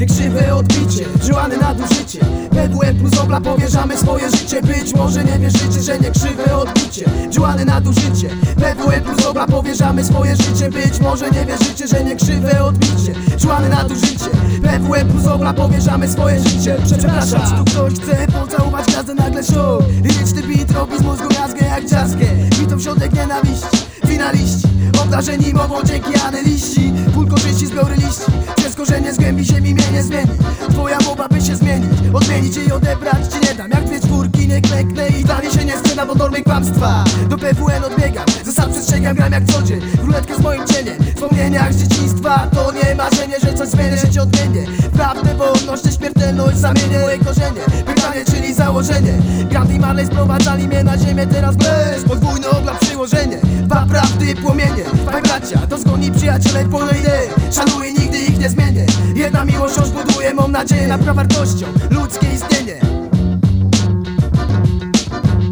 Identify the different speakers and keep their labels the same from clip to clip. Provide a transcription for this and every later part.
Speaker 1: Niekrzywe odbicie, działane nadużycie. PWM plus obla powierzamy swoje życie. Być może nie wierzycie, że nie krzywe odbicie. Działane nadużycie. PWM plus obla powierzamy swoje życie. Być może nie wierzycie, że nie krzywe odbicie. Działane nadużycie. PWM plus obla powierzamy swoje życie. Przepraszam, czy tu ktoś chce pocałować gwiazdę? Nagle show. Liryczny beat robi z mózgu jazgę jak dziazgę Bitą w środek nienawiści, finaliści Obdarzeni mową dzięki analiści Pól korzyści z biorę liści. Przez korzenie z głębi ziemi mnie nie zmieni. Twoja mowa by się zmienić Odmienić i odebrać ci nie dam. Jak dwie czwórki nie kleknę i dalej się nie sprzeda Bo normy kłamstwa Do PWN odbiegam Przestrzegam gram jak co dzień W ruletkę z moim cieniem. Wspomnieniach z dzieciństwa To nie marzenie, że coś zmienię, że cię odmienię. Prawdę, wolność, śmiertelność Zamienię moje korzenie. Pytanie, czyli założenie. Gandhi i Marley sprowadzali mnie na ziemię Teraz bez podwójny obla przyłożenie. Dwa prawdy płomienie. Dwaj bracia, to zgodni przyjaciele po idei. Szanuję, nigdy ich nie zmienię. Jedna miłość rozbuduje, mam nadzieję nad prawartością. Ludzkie istnienie.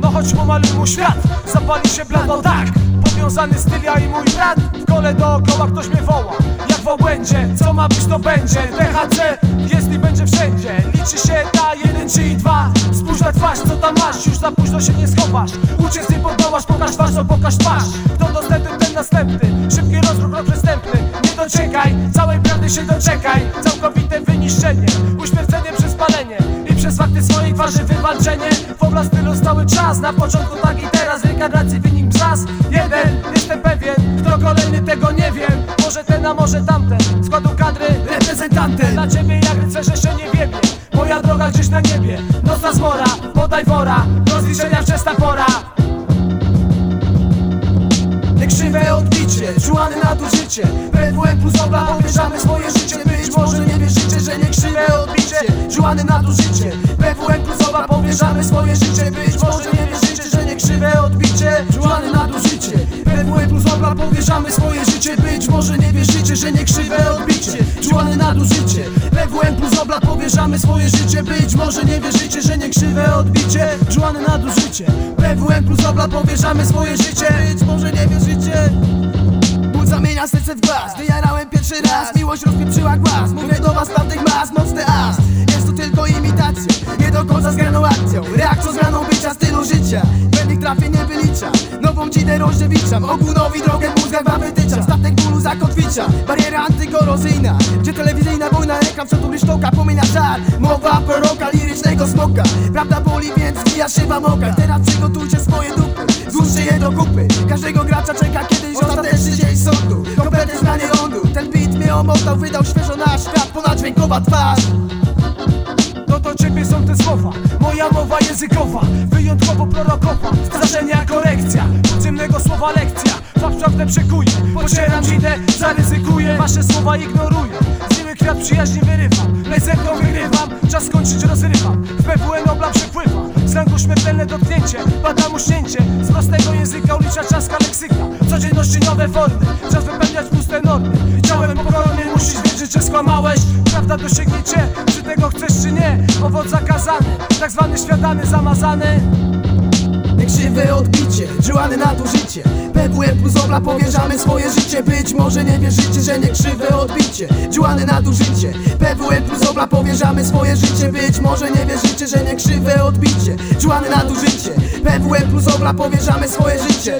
Speaker 2: No chodź pomaluj mu świat. Zapali się blado tak Powiązany styl ja i mój brat. W kole dookoła ktoś mnie woła. Jak w obłędzie Co ma być to będzie. THC jest i będzie wszędzie. Liczy się ta jeden czy i dwa. Spójrz na twarz co tam masz. Już za późno się nie schowasz. Uciec nie podołasz Pokaż twarz to pokaż twarz. Kto dostępny ten następny. Szybki rozruch rok przestępny. Nie doczekaj Całej prawdy się doczekaj. Całkowite wyniszczenie. Uśmiercenie przez palenie. I przez fakty swojej twarzy wywalczenie. W obla stylu stały czas. Na początku tak i teraz. Reinkarnacji wynik Może ten, a może tamten. Składu kadry
Speaker 1: Reprezentantem
Speaker 2: Dla ciebie jak rycerze się nie wiebie. Moja droga gdzieś na niebie. Nocna zmora, podaj wora. Rozliczenia wczesna pora.
Speaker 1: Krzywe odbicie, czułane nadużycie. PWM plus obla powierzamy swoje życie. Być może nie wierzycie, że nie krzywe odbicie. Czułane nadużycie. PWM plus obla powierzamy swoje życie. Być może nie wierzycie, krzywe odbicie Czułane nadużycie. PWM plus obla powierzamy swoje życie. Być może nie wierzycie, że nie krzywe odbicie Czułane nadużycie. PWM plus obla powierzamy swoje życie. Być może nie wierzycie, że nie krzywe odbicie Czułane nadużycie. PWM plus obla powierzamy swoje życie. Być może nie wierzycie. Ból zamienia serce w glas. Wyjarałem pierwszy raz. Miłość rozpieprzyła głaz. Mówię do was tamtych mas Mocny as. Jest to tylko imitacja Nie do końca zgraną akcją. Reakcją zgraną bycia stylu życia Pewnych trafień nie wylicza Nową dzidę rozdziewiczam. Ogółowi drogę w mózgach wam wytyczam Statek bólu zakotwicza Bariera antykorozyjna. Gdzie telewizyjna wojna Reklam tu rysztoka Pomienia żar. Mowa proroka Lirycznego smoka. Prawda boli więc wbija się wam oka. Teraz przygotujcie swoje dupy. Złóżcie je do kupy. Każdego gracza czeka kiedyś ostateczny dzień sądu. Kompletne zmianie lądu. Ten beat mnie omotał Wydał świeżo na świat. Ponadźwiękowa twarz.
Speaker 2: No do ciebie są te słowa Moja mowa językowa Wyjątkowo prorokowa Zdarzenia korekcja Podziemnego słowa lekcja Fakt prawdę przekuję Pocieram idę, zaryzykuję Wasze słowa ignoruję Z miły kwiat przyjaźni wyrywam Laserką wygrywam Czas skończyć rozrywam W PWN obla przepływa Slangu śmiertelne dotknięcie Pada muśnięcie Z prostego języka ulicza czaska leksyka Codzienności nowe formy Czas wypełniać wierzyć, że skłamałeś? Prawda dosięgnie cię Czy tego chcesz czy nie? Owoc zakazany Tak zwany świadany zamazany.
Speaker 1: Krzywe odbicie, działane nadużycie. PWM plus obla powierzamy swoje życie. Być może nie wierzycie, że nie krzywe odbicie Działane nadużycie. PWM plus obla powierzamy swoje życie. Być może nie wierzycie, że nie krzywe odbicie Działane nadużycie. PWM plus obla powierzamy swoje życie